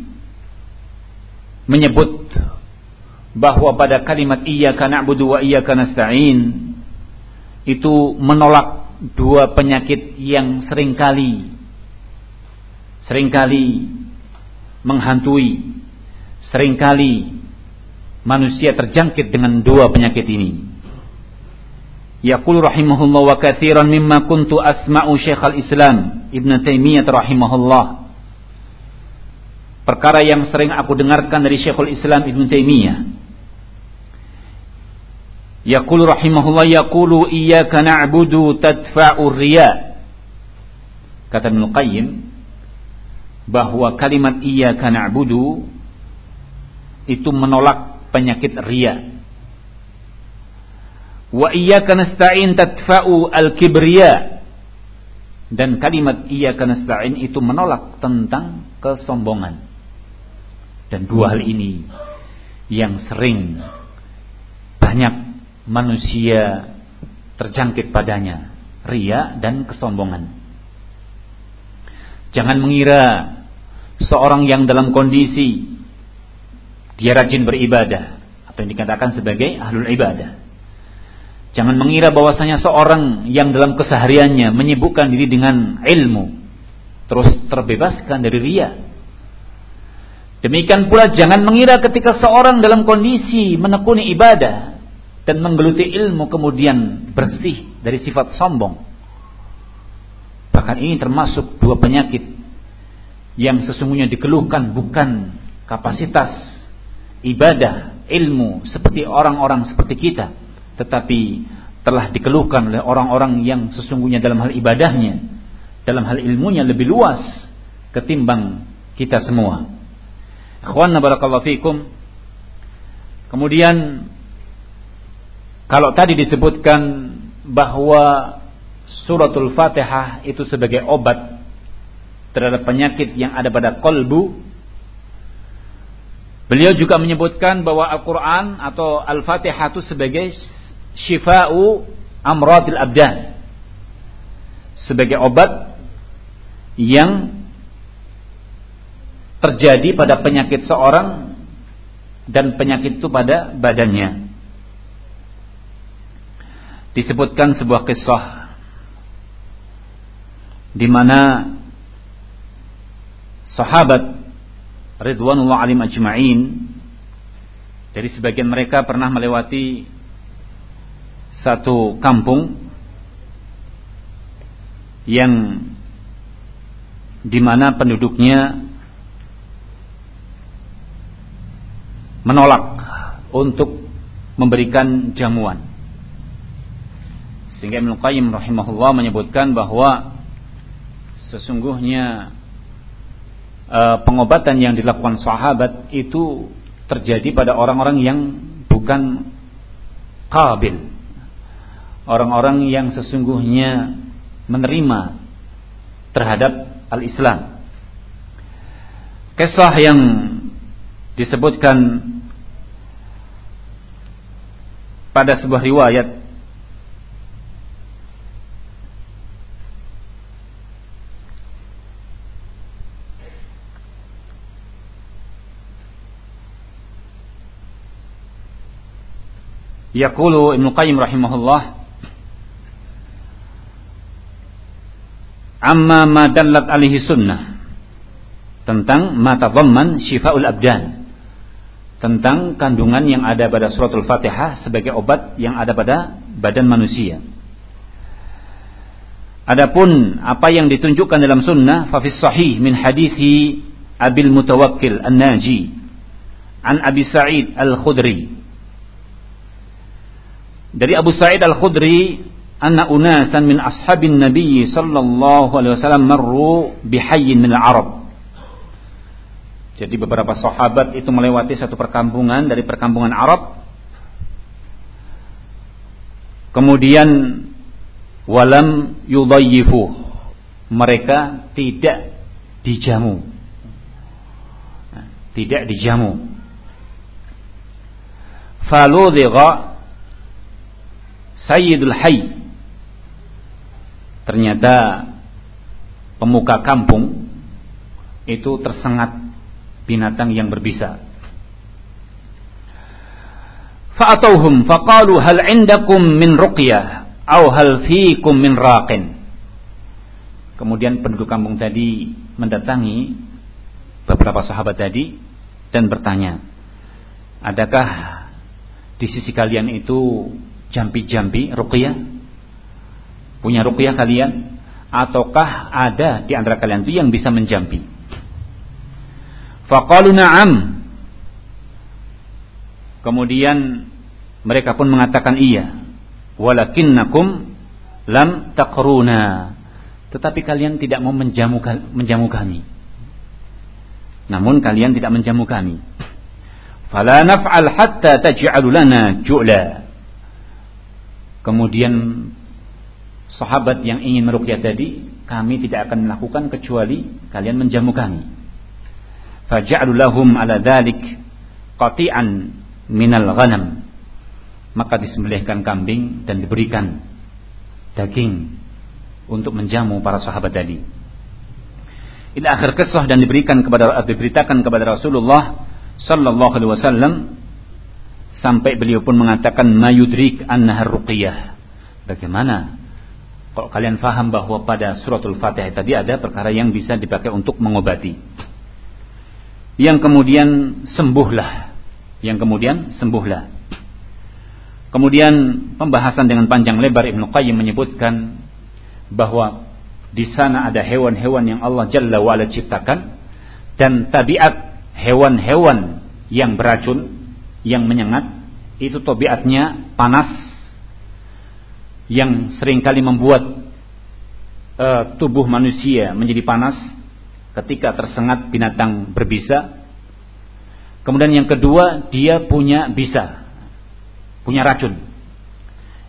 menyebut bahwa pada kalimat iyyaka na'budu wa iyyaka nasta'in itu menolak dua penyakit yang sering kali sering kali menghantui sering kali manusia terjangkit dengan dua penyakit ini Yaqul rahimahullah wa kathiran mimma kuntu asma'u Syekh al-Islam Ibn Taimiyah rahimahullah. Perkara yang sering aku dengarkan dari Syekhul Islam Ibn Taimiyah. Yaqul rahimahullah yaqulu iyyaka na'budu tadfa'u riya. Kata Ibnu Qayyim bahwa kalimat iyyaka na'budu itu menolak penyakit riya Wa iyyaka nasta'in tadfa'u al-kibriya. Dan kalimat iyyaka nasta'in itu menolak tentang kesombongan. Dan dua hal ini yang sering banyak manusia terjangkit padanya, ria dan kesombongan. Jangan mengira seorang yang dalam kondisi dia rajin beribadah, apa yang dikatakan sebagai ahlul ibadah. Jangan mengira bahwasanya seorang yang dalam kesehariannya menyibukkan diri dengan ilmu terus terbebaskan dari ria. Demikian pula jangan mengira ketika seorang dalam kondisi menekuni ibadah dan menggeluti ilmu kemudian bersih dari sifat sombong. Bahkan ini termasuk dua penyakit yang sesungguhnya dikeluhkan bukan kapasitas ibadah, ilmu seperti orang-orang seperti kita tetapi telah dikeluhkan oleh orang-orang yang sesungguhnya dalam hal ibadahnya, dalam hal ilmunya lebih luas ketimbang kita semua. Ikhwan barakallahu fikum. Kemudian kalau tadi disebutkan bahwa suratul Fatihah itu sebagai obat terhadap penyakit yang ada pada kolbu Beliau juga menyebutkan bahwa Al-Quran atau Al-Fatihah itu sebagai syifa'u amradil abdan. Sebagai obat yang terjadi pada penyakit seorang dan penyakit itu pada badannya. Disebutkan sebuah kisah di mana sahabat Ridwanullah alim ajma'in dari sebagian mereka pernah melewati satu kampung yang di mana penduduknya menolak untuk memberikan jamuan. Sehingga Ibnu Qayyim rahimahullah menyebutkan bahwa sesungguhnya e, pengobatan yang dilakukan sahabat itu terjadi pada orang-orang yang bukan qabil orang-orang yang sesungguhnya menerima terhadap al-Islam. Kisah yang disebutkan pada sebuah riwayat Yaqulu Ibnu Qayyim rahimahullah amma ma dallat sunnah. Tentang mata dhamman syifaul abdan. Tentang kandungan yang ada pada suratul Fatihah sebagai obat yang ada pada badan manusia. Adapun apa yang ditunjukkan dalam sunnah fa sahih min hadithi Abil Mutawakkil An-Naji. An Abi Sa'id Al-Khudri. Dari Abu Sa'id Al-Khudri anna unasan min ashabin nabi sallallahu alaihi wasallam marru bihayyin min al-arab jadi beberapa sahabat itu melewati satu perkampungan dari perkampungan Arab. Kemudian walam yudayyifu mereka tidak dijamu. Tidak dijamu. Faludhiqa sayyidul hayy ternyata pemuka kampung itu tersengat binatang yang berbisa. Fa'atauhum faqalu hal indakum min ruqyah aw hal fiikum min raqin. Kemudian penduduk kampung tadi mendatangi beberapa sahabat tadi dan bertanya, "Adakah di sisi kalian itu jampi-jampi ruqyah? Punya ruqyah kalian ataukah ada di antara kalian itu yang bisa menjampi?" Faqalu na'am. Kemudian mereka pun mengatakan iya. Walakinnakum lam taqruna. Tetapi kalian tidak mau menjamu, menjamu kami. Namun kalian tidak menjamu kami. Fala naf'al hatta taj'alu lana ju'la. Kemudian sahabat yang ingin meruqyah tadi, kami tidak akan melakukan kecuali kalian menjamu kami. Faja'alu lahum ala dhalik qati'an minal ghanam. Maka disembelihkan kambing dan diberikan daging untuk menjamu para sahabat tadi. Ila akhir kisah dan diberikan kepada diberitakan kepada Rasulullah sallallahu alaihi wasallam sampai beliau pun mengatakan mayudrik annahar ruqyah. Bagaimana kalau kalian faham bahwa pada suratul Fatihah tadi ada perkara yang bisa dipakai untuk mengobati. Yang kemudian sembuhlah. Yang kemudian sembuhlah. Kemudian pembahasan dengan panjang lebar Ibnu Qayyim menyebutkan bahwa di sana ada hewan-hewan yang Allah Jalla wa'ala ciptakan dan tabiat hewan-hewan yang beracun, yang menyengat, itu tobiatnya panas, yang sering kali membuat uh, tubuh manusia menjadi panas ketika tersengat binatang berbisa. Kemudian yang kedua, dia punya bisa, punya racun.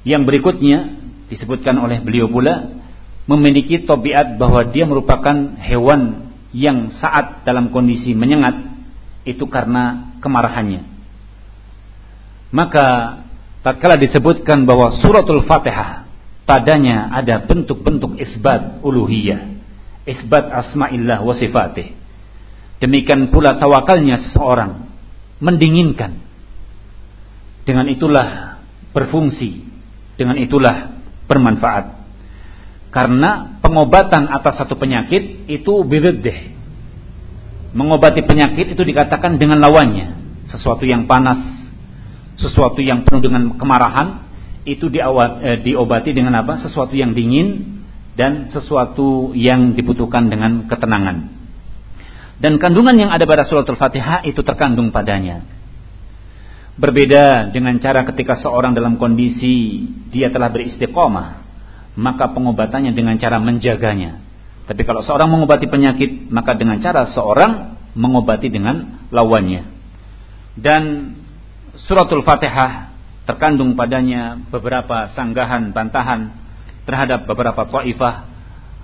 Yang berikutnya disebutkan oleh beliau pula memiliki tobiat bahwa dia merupakan hewan yang saat dalam kondisi menyengat itu karena kemarahannya. Maka tatkala disebutkan bahwa suratul Fatihah padanya ada bentuk-bentuk isbat uluhiyah, isbat asma'illah wa sifatih. Demikian pula tawakalnya seseorang mendinginkan. Dengan itulah berfungsi, dengan itulah bermanfaat. Karena pengobatan atas satu penyakit itu bididdih, mengobati penyakit itu dikatakan dengan lawannya sesuatu yang panas sesuatu yang penuh dengan kemarahan itu diawat, eh, diobati dengan apa? Sesuatu yang dingin dan sesuatu yang dibutuhkan dengan ketenangan. Dan kandungan yang ada pada suratul fatihah itu terkandung padanya. Berbeda dengan cara ketika seorang dalam kondisi dia telah beristiqomah maka pengobatannya dengan cara menjaganya. Tapi kalau seorang mengobati penyakit, maka dengan cara seorang mengobati dengan lawannya. Dan suratul Fatihah terkandung padanya beberapa sanggahan bantahan terhadap beberapa taifah.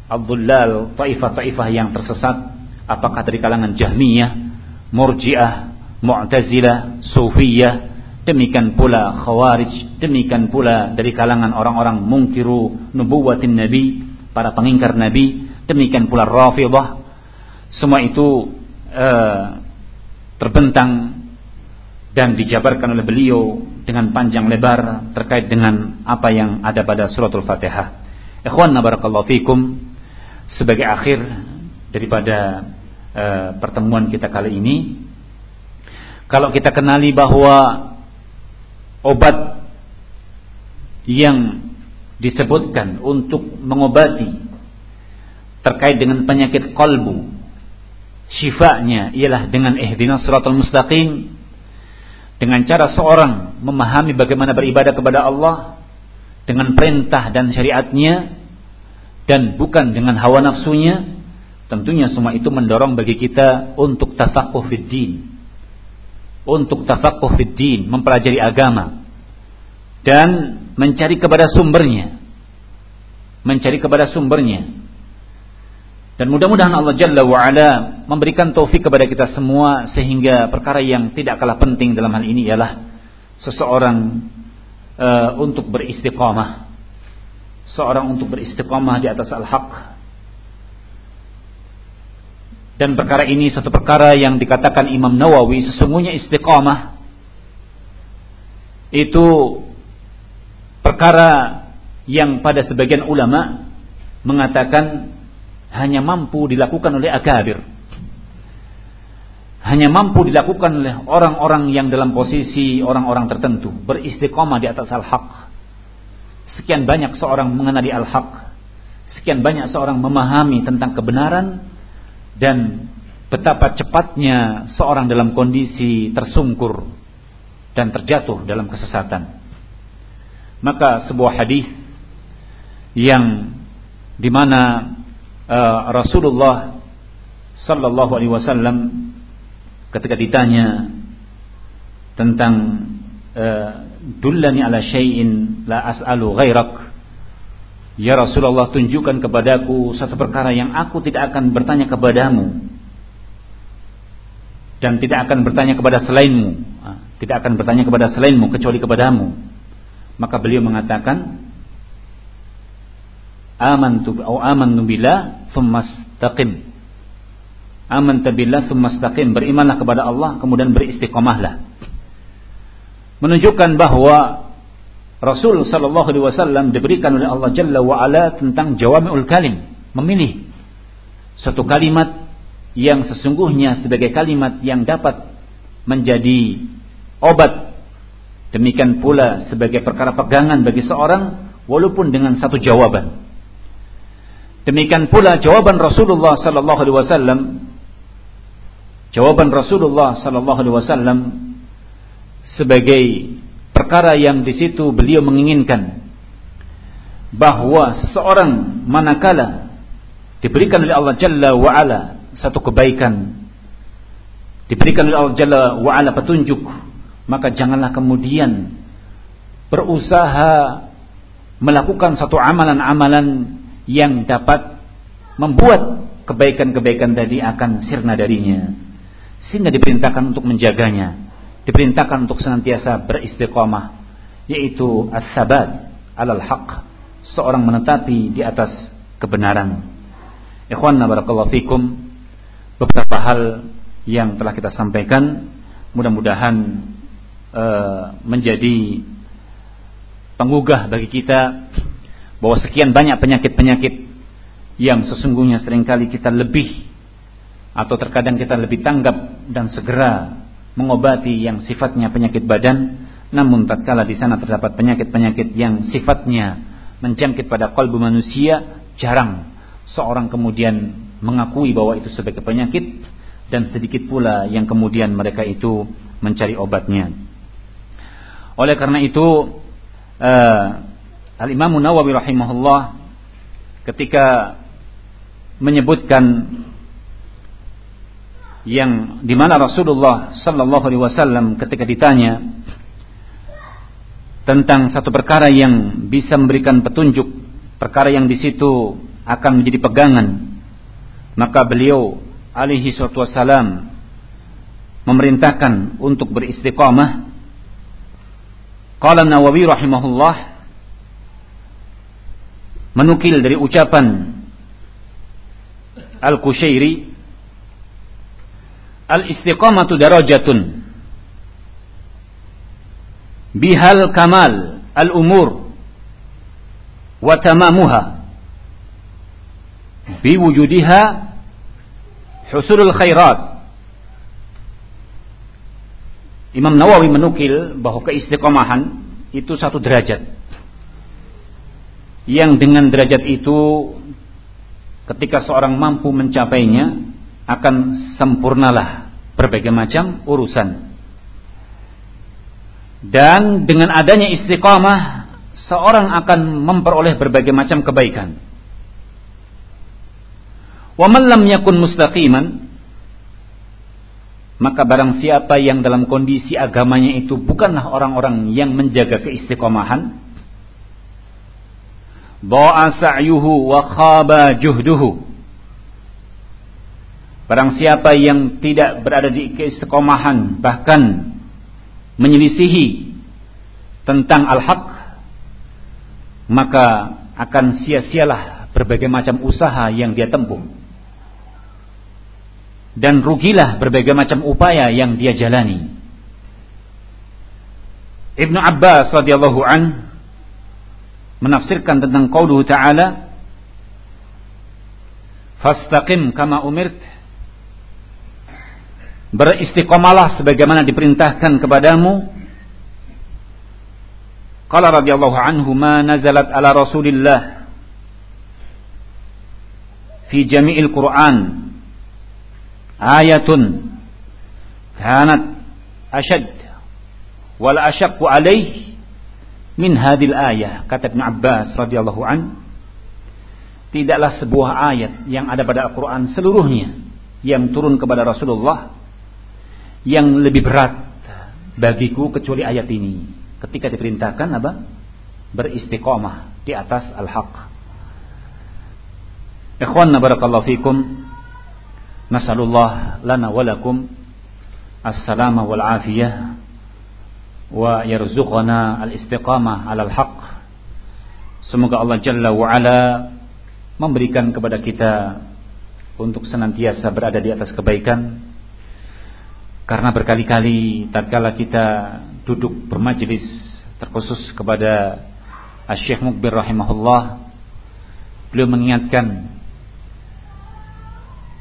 Abdullah taifah-taifah yang tersesat apakah dari kalangan Jahmiyah, Murji'ah, Mu'tazilah, Sufiyah, demikian pula Khawarij, demikian pula dari kalangan orang-orang mungkiru nubuwatin Nabi, para pengingkar Nabi, demikian pula Rafidah. Semua itu uh, terbentang dan dijabarkan oleh beliau dengan panjang lebar terkait dengan apa yang ada pada suratul Fatihah. Ikhwan barakallahu fikum sebagai akhir daripada uh, pertemuan kita kali ini kalau kita kenali bahwa obat yang disebutkan untuk mengobati terkait dengan penyakit kolbu syifanya ialah dengan ihdinas suratul mustaqim dengan cara seorang memahami bagaimana beribadah kepada Allah dengan perintah dan syariatnya dan bukan dengan hawa nafsunya tentunya semua itu mendorong bagi kita untuk tafakuh fid din. Untuk tafakuh fid din mempelajari agama dan mencari kepada sumbernya. Mencari kepada sumbernya dan mudah-mudahan Allah Jalla wa'ala memberikan taufik kepada kita semua sehingga perkara yang tidak kalah penting dalam hal ini ialah seseorang uh, untuk beristiqamah. seorang untuk beristiqamah di atas al-haq dan perkara ini satu perkara yang dikatakan Imam Nawawi sesungguhnya istiqamah itu perkara yang pada sebagian ulama mengatakan hanya mampu dilakukan oleh akabir. Hanya mampu dilakukan oleh orang-orang yang dalam posisi orang-orang tertentu beristiqamah di atas al-haq. Sekian banyak seorang mengenali al-haq. Sekian banyak seorang memahami tentang kebenaran dan betapa cepatnya seorang dalam kondisi tersungkur dan terjatuh dalam kesesatan. Maka sebuah hadis yang di mana uh, Rasulullah sallallahu alaihi wasallam ketika ditanya tentang uh, dullani ala syai'in la as'alu ghairak Ya Rasulullah tunjukkan kepadaku satu perkara yang aku tidak akan bertanya kepadamu dan tidak akan bertanya kepada selainmu. Ah, tidak akan bertanya kepada selainmu kecuali kepadamu. Maka beliau mengatakan amantu au amantu billah tsumastaqim amanta billah tsumastaqim berimanlah kepada Allah kemudian beristiqomahlah. Menunjukkan bahwa Rasul sallallahu alaihi wasallam diberikan oleh Allah Jalla wa ala tentang jawami'ul kalim, memilih satu kalimat yang sesungguhnya sebagai kalimat yang dapat menjadi obat. Demikian pula sebagai perkara pegangan bagi seorang walaupun dengan satu jawaban demikian pula jawaban Rasulullah sallallahu alaihi wasallam. Jawaban Rasulullah sallallahu alaihi wasallam sebagai perkara yang di situ beliau menginginkan bahwa seseorang manakala diberikan oleh Allah Jalla wa ala satu kebaikan diberikan oleh Allah Jalla wa ala petunjuk maka janganlah kemudian berusaha melakukan satu amalan-amalan yang dapat membuat kebaikan-kebaikan tadi akan sirna darinya. Sehingga diperintahkan untuk menjaganya. Diperintahkan untuk senantiasa beristiqamah yaitu as-sabat alal haq. Seorang menetapi di atas kebenaran. Ikhwanna barakallahu fikum beberapa hal yang telah kita sampaikan mudah-mudahan uh, menjadi penggugah bagi kita bahwa sekian banyak penyakit-penyakit yang sesungguhnya sering kali kita lebih atau terkadang kita lebih tanggap dan segera mengobati yang sifatnya penyakit badan namun tatkala di sana terdapat penyakit-penyakit yang sifatnya menjangkit pada kalbu manusia jarang seorang kemudian mengakui bahwa itu sebagai penyakit dan sedikit pula yang kemudian mereka itu mencari obatnya. Oleh karena itu uh, Al-Imam Nawawi rahimahullah ketika menyebutkan yang di mana Rasulullah Sallallahu Alaihi Wasallam ketika ditanya tentang satu perkara yang bisa memberikan petunjuk, perkara yang di situ akan menjadi pegangan, maka beliau alaihi wasallam memerintahkan untuk beristiqamah. Qala Nawawi rahimahullah menukil dari ucapan Al-Kushairi Al-istiqamatu darajatun bihal kamal al-umur wa tamamuha biwujudiha husulul khairat. Imam Nawawi menukil bahwa keistiqomahan itu satu derajat yang dengan derajat itu ketika seorang mampu mencapainya akan sempurnalah berbagai macam urusan. Dan dengan adanya istiqamah seorang akan memperoleh berbagai macam kebaikan. Wa man lam yakun mustaqiman maka barang siapa yang dalam kondisi agamanya itu bukanlah orang-orang yang menjaga keistiqomahan dha'a sa'yuhu wa khaba juhduhu. Barang siapa yang tidak berada di keistiqomahan bahkan menyelisihi tentang al-haq maka akan sia-sialah berbagai macam usaha yang dia tempuh. Dan rugilah berbagai macam upaya yang dia jalani. Ibnu Abbas radhiyallahu an menafsirkan tentang qauluhu ta'ala fastaqim kama umirt. Beristiqomalah sebagaimana diperintahkan kepadamu. Qala radhiyallahu anhu ma nazalat ala rasulillah fi jami'il quran ayatun kanat ashad wal asyaqqu alaih min hadil ayah kata Ibn Abbas radhiyallahu an tidaklah sebuah ayat yang ada pada Al-Qur'an seluruhnya yang turun kepada Rasulullah yang lebih berat bagiku kecuali ayat ini. Ketika diperintahkan apa? Beristiqomah di atas al-haq. Ikhwanna barakallahu fikum Nasalullah lana walakum As-salama wal afiyah Yarzuqana al-istiqamah al haq. Semoga Allah Jalla wa'ala Memberikan kepada kita Untuk senantiasa berada di atas kebaikan. Karena berkali-kali tatkala kita duduk bermajlis terkhusus kepada Syekh Mukbir rahimahullah beliau mengingatkan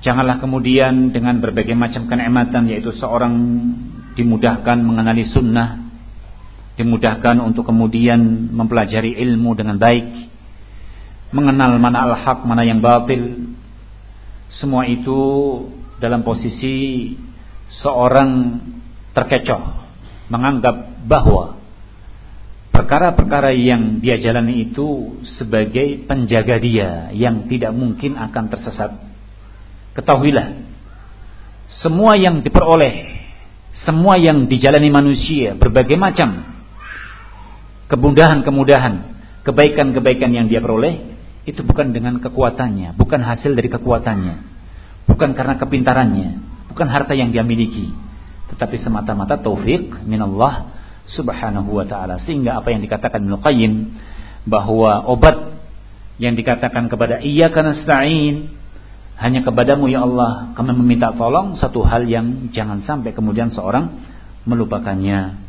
Janganlah kemudian dengan berbagai macam kenikmatan yaitu seorang dimudahkan mengenali sunnah, dimudahkan untuk kemudian mempelajari ilmu dengan baik, mengenal mana al-haq, mana yang batil. Semua itu dalam posisi seorang terkecoh, menganggap bahwa perkara-perkara yang dia jalani itu sebagai penjaga dia yang tidak mungkin akan tersesat Ketahuilah semua yang diperoleh, semua yang dijalani manusia, berbagai macam kemudahan-kemudahan, kebaikan-kebaikan yang dia peroleh itu bukan dengan kekuatannya, bukan hasil dari kekuatannya, bukan karena kepintarannya, bukan harta yang dia miliki, tetapi semata-mata taufik minallah subhanahu wa ta'ala sehingga apa yang dikatakan Ibnu bahwa obat yang dikatakan kepada iya karena nasta'in hanya kepadamu ya Allah kami meminta tolong satu hal yang jangan sampai kemudian seorang melupakannya.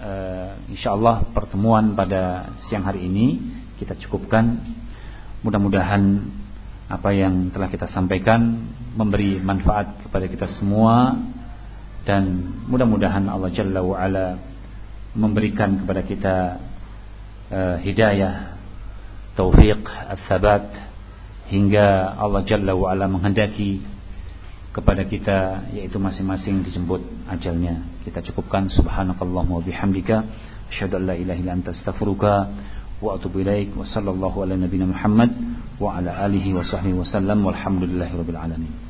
Uh, insyaallah pertemuan pada siang hari ini kita cukupkan. Mudah-mudahan apa yang telah kita sampaikan memberi manfaat kepada kita semua dan mudah-mudahan Allah Jalla wa ala memberikan kepada kita uh, hidayah, taufik, ats-tsabat hingga Allah Jalla wa ala menghendaki kepada kita yaitu masing-masing dijemput ajalnya. Kita cukupkan. Subhanakallahumma bihamdika. Asyhadu an la ilaha illa anta astaghfiruka wa atubu ilaik. Wa sallallahu ala nabiyyina Muhammad wa ala alihi wa sahbihi wasallam walhamdulillahi rabbil alamin.